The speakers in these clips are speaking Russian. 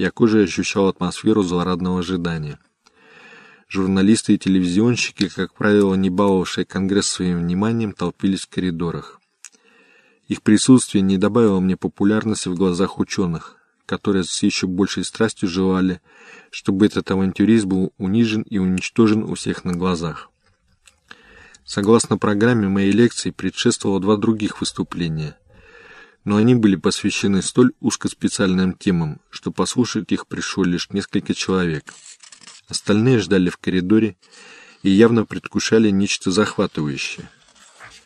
я кожей ощущал атмосферу злорадного ожидания. Журналисты и телевизионщики, как правило, не баловавшие Конгресс своим вниманием, толпились в коридорах. Их присутствие не добавило мне популярности в глазах ученых, которые с еще большей страстью желали, чтобы этот авантюрист был унижен и уничтожен у всех на глазах. Согласно программе моей лекции предшествовало два других выступления, но они были посвящены столь узкоспециальным темам, что послушать их пришло лишь несколько человек. Остальные ждали в коридоре и явно предвкушали нечто захватывающее.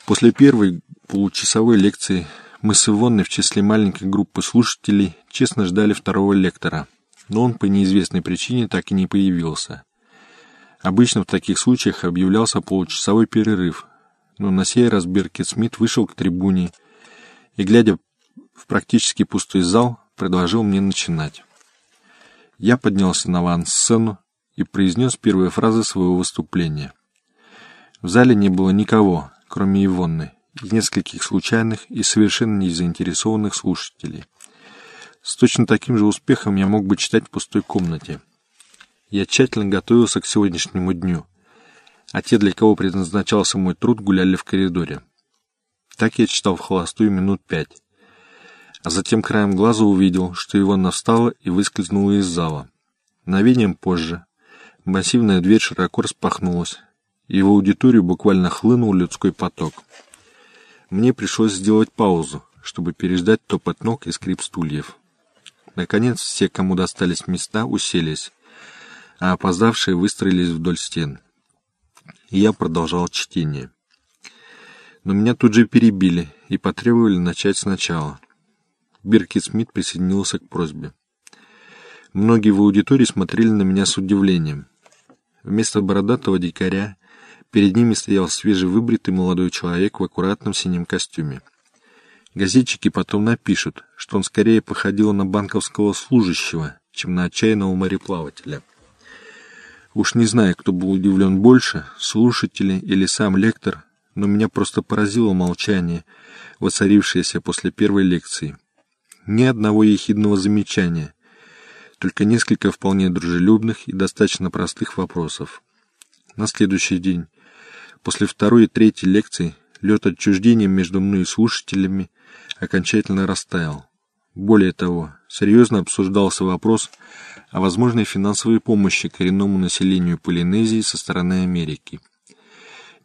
После первой получасовой лекции мы с Ивонной в числе маленькой группы слушателей честно ждали второго лектора, но он по неизвестной причине так и не появился. Обычно в таких случаях объявлялся получасовой перерыв, но на сей раз Беркет Смит вышел к трибуне и, глядя в практически пустой зал, предложил мне начинать. Я поднялся на ван-сцену и произнес первые фразы своего выступления. В зале не было никого, кроме Ивонны, и нескольких случайных и совершенно не заинтересованных слушателей. С точно таким же успехом я мог бы читать в пустой комнате. Я тщательно готовился к сегодняшнему дню, а те, для кого предназначался мой труд, гуляли в коридоре. Так я читал в холостую минут пять. А затем краем глаза увидел, что Иванна встала и выскользнула из зала. Мгновением позже массивная дверь широко распахнулась, и в аудиторию буквально хлынул людской поток. Мне пришлось сделать паузу, чтобы переждать топот ног и скрип стульев. Наконец, все, кому достались места, уселись, а опоздавшие выстроились вдоль стен. И я продолжал чтение. Но меня тут же перебили и потребовали начать сначала. Биркит Смит присоединился к просьбе. Многие в аудитории смотрели на меня с удивлением. Вместо бородатого дикаря перед ними стоял свежевыбритый молодой человек в аккуратном синем костюме. Газетчики потом напишут, что он скорее походил на банковского служащего, чем на отчаянного мореплавателя. Уж не знаю, кто был удивлен больше, слушатели или сам лектор, но меня просто поразило молчание, воцарившееся после первой лекции. Ни одного ехидного замечания, только несколько вполне дружелюбных и достаточно простых вопросов. На следующий день, после второй и третьей лекций, лед отчуждения между мной и слушателями окончательно растаял. Более того, серьезно обсуждался вопрос о возможной финансовой помощи коренному населению Полинезии со стороны Америки.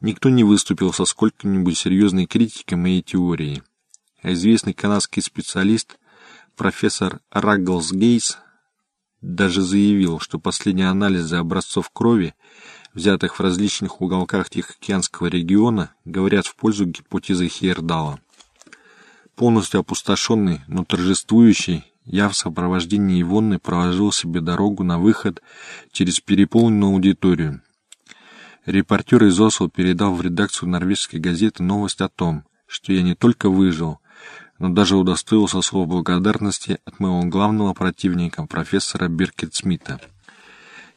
Никто не выступил со сколько-нибудь серьезной критикой моей теории, а известный канадский специалист профессор Рагглс Гейс даже заявил, что последние анализы образцов крови, взятых в различных уголках Тихоокеанского региона, говорят в пользу гипотезы Хейердала. Полностью опустошенный, но торжествующий, я в сопровождении Ивонны проложил себе дорогу на выход через переполненную аудиторию. Репортер из Осло передал в редакцию норвежской газеты новость о том, что я не только выжил, но даже удостоился слов благодарности от моего главного противника, профессора Биркет Смита.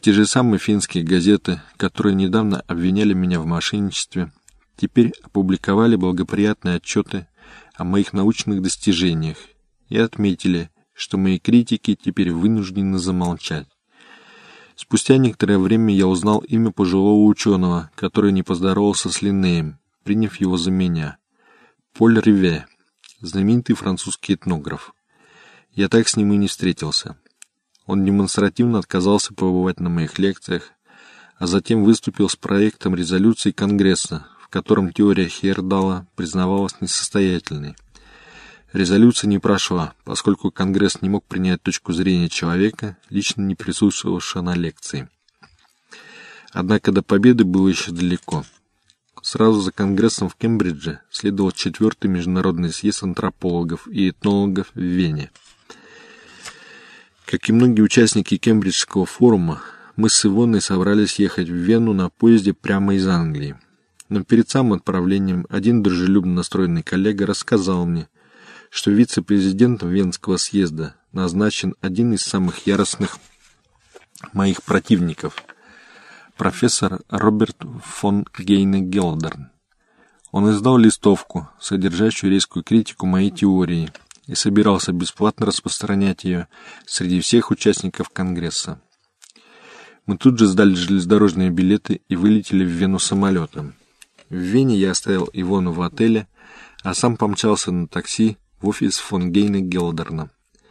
Те же самые финские газеты, которые недавно обвиняли меня в мошенничестве, теперь опубликовали благоприятные отчеты о моих научных достижениях и отметили, что мои критики теперь вынуждены замолчать. Спустя некоторое время я узнал имя пожилого ученого, который не поздоровался с Линнеем, приняв его за меня. Поль Риве знаменитый французский этнограф. Я так с ним и не встретился. Он демонстративно отказался побывать на моих лекциях, а затем выступил с проектом резолюции Конгресса, в котором теория Хейердала признавалась несостоятельной. Резолюция не прошла, поскольку Конгресс не мог принять точку зрения человека, лично не присутствовавшего на лекции. Однако до победы было еще далеко. Сразу за Конгрессом в Кембридже следовал четвертый международный съезд антропологов и этнологов в Вене. Как и многие участники Кембриджского форума, мы с Ивоной собрались ехать в Вену на поезде прямо из Англии. Но перед самым отправлением один дружелюбно настроенный коллега рассказал мне, что вице-президентом Венского съезда назначен один из самых яростных моих противников – профессор Роберт фон Гейне Гелдерн. Он издал листовку, содержащую резкую критику моей теории, и собирался бесплатно распространять ее среди всех участников Конгресса. Мы тут же сдали железнодорожные билеты и вылетели в Вену самолетом. В Вене я оставил Ивону в отеле, а сам помчался на такси в офис фон Гейна Гелдерна.